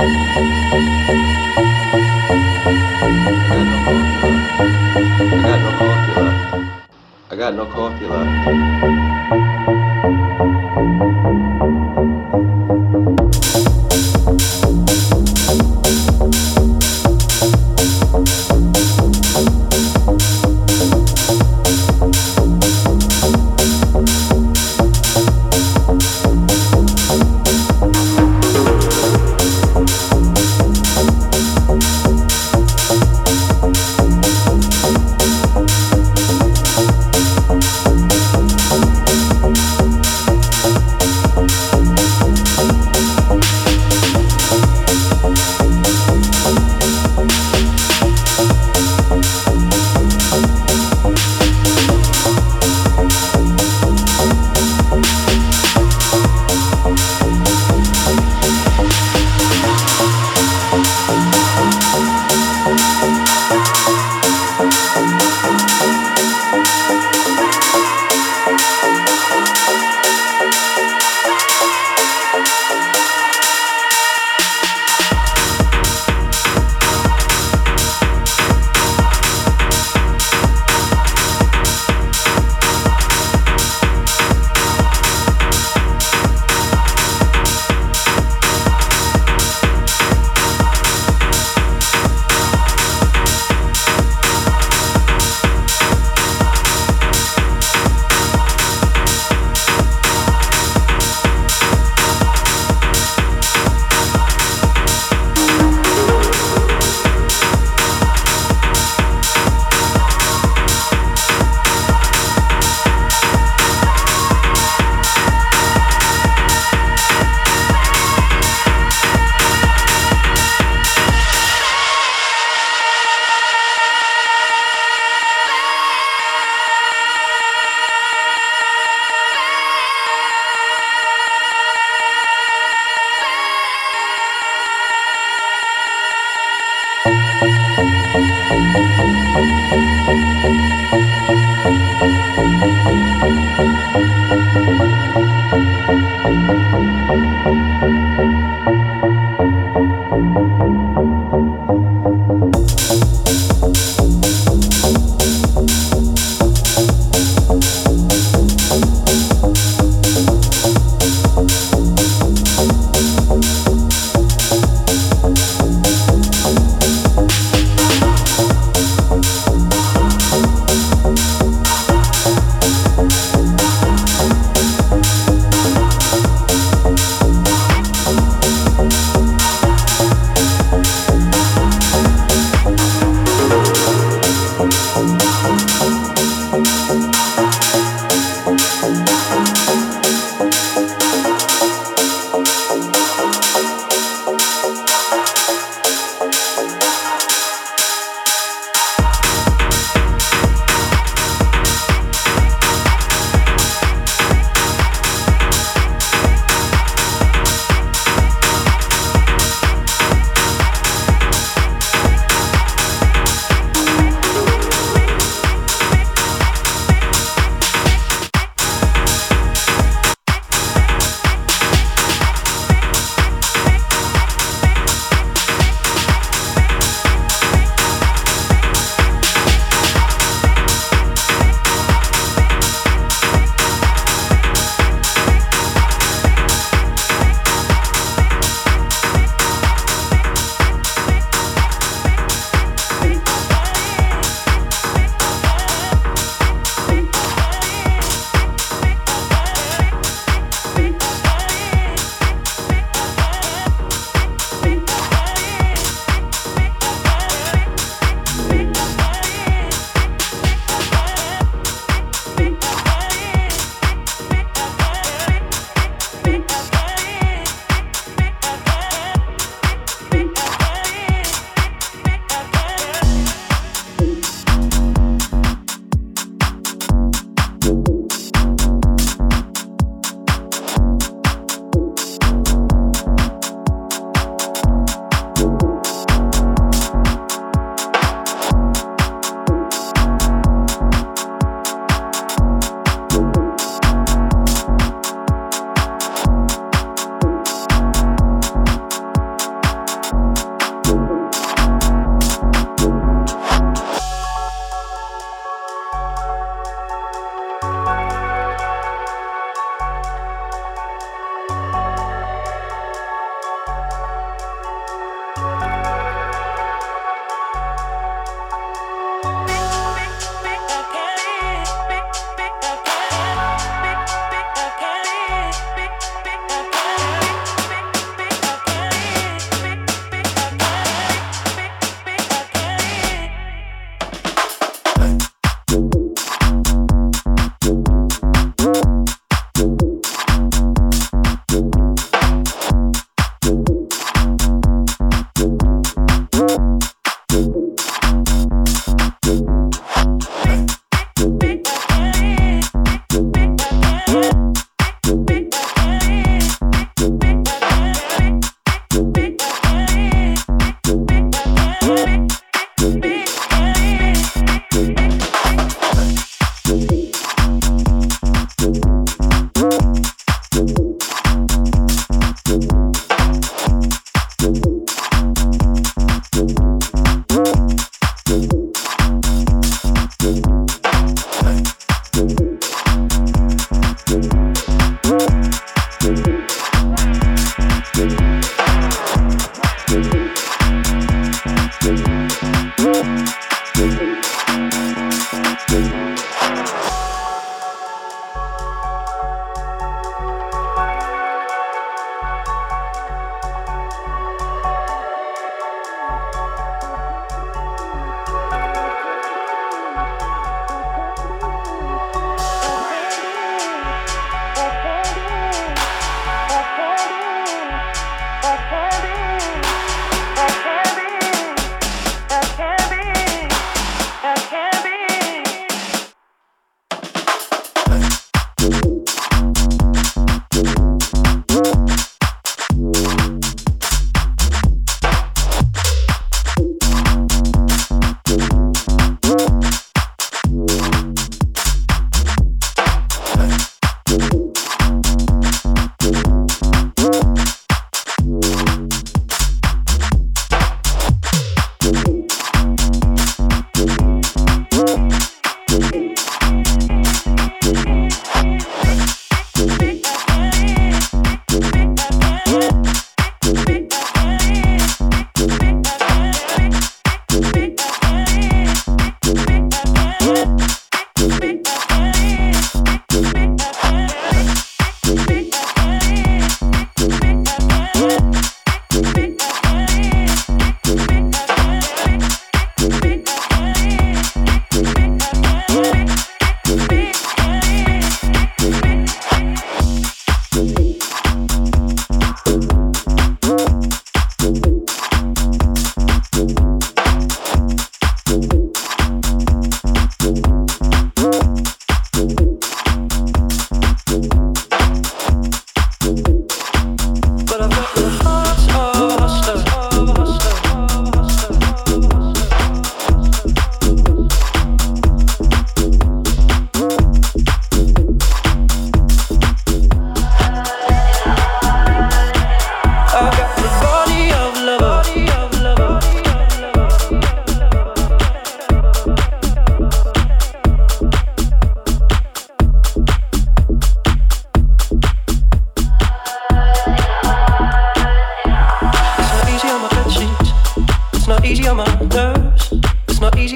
I got no coffee left.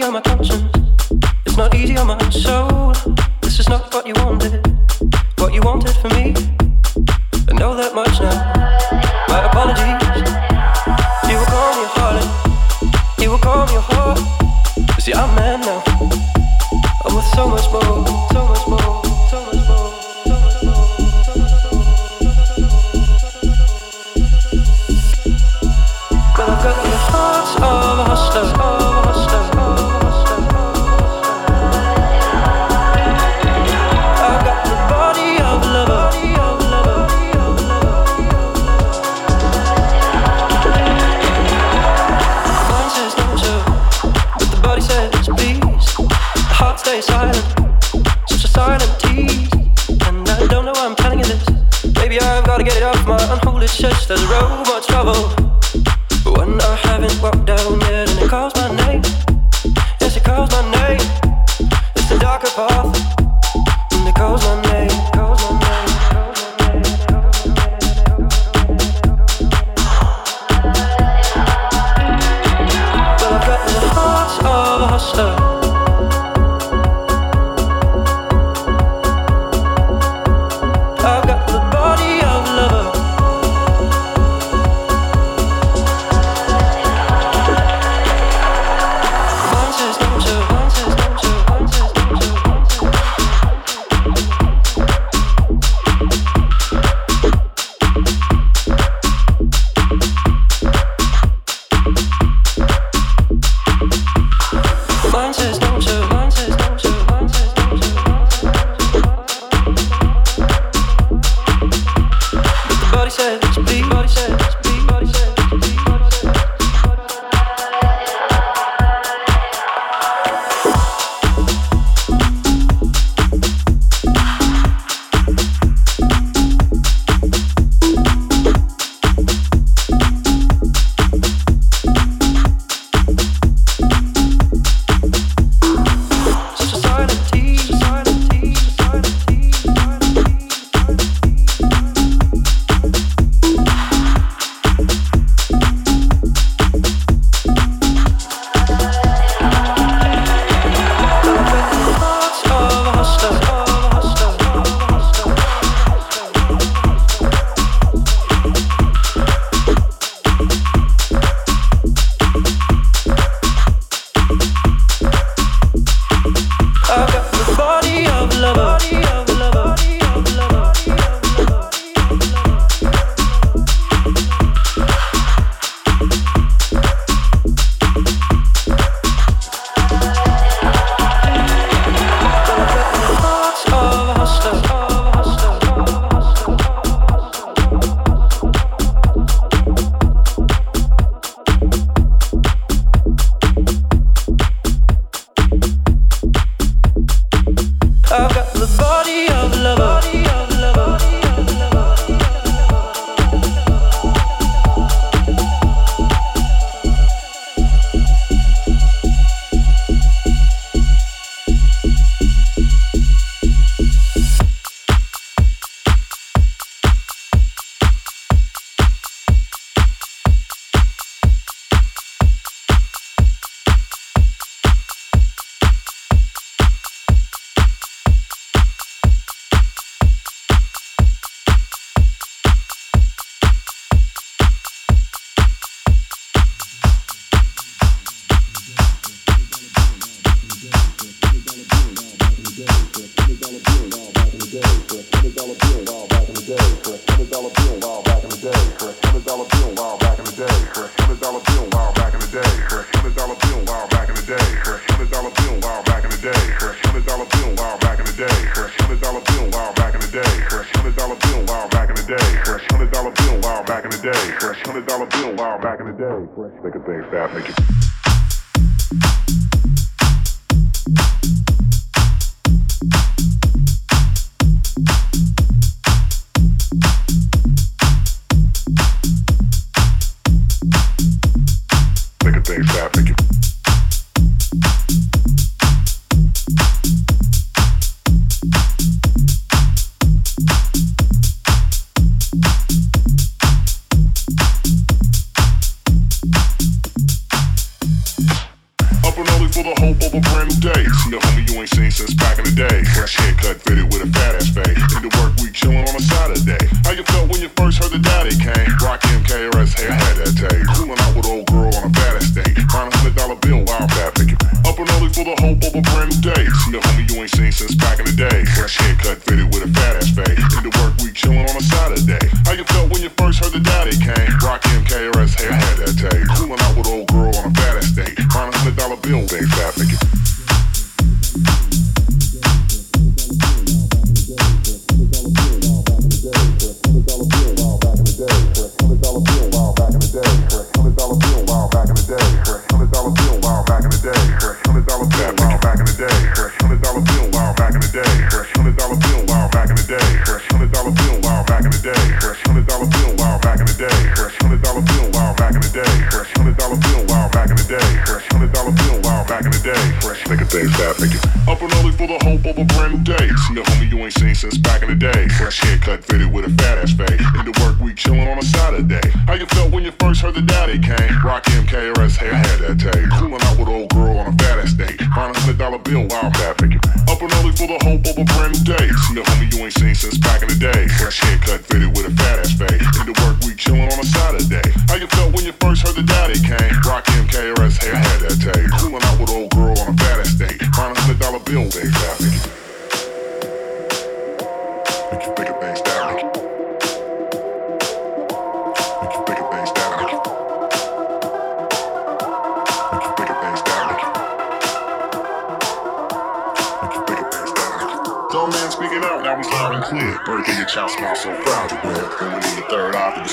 on my conscience, it's not easy on my soul. This is not what you wanted, what you wanted for me. I know that much now.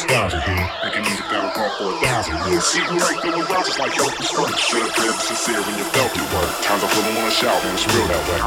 a thousand here. Making music that will pump for a thousand years. See you right through the rocks like yo, it's fun. Should have been sincere when you felt it work. Times I feel I wanna shout when it's real that way.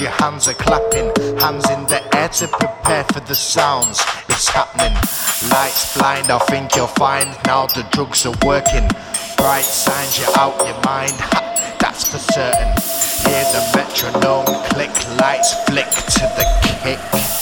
Your hands are clapping. Hands in the air to prepare for the sounds. It's happening. Lights blind, I think you'll find now the drugs are working. Bright signs, you're out your mind. Ha, that's for certain. Hear the metronome click, lights flick to the kick.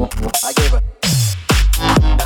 That that that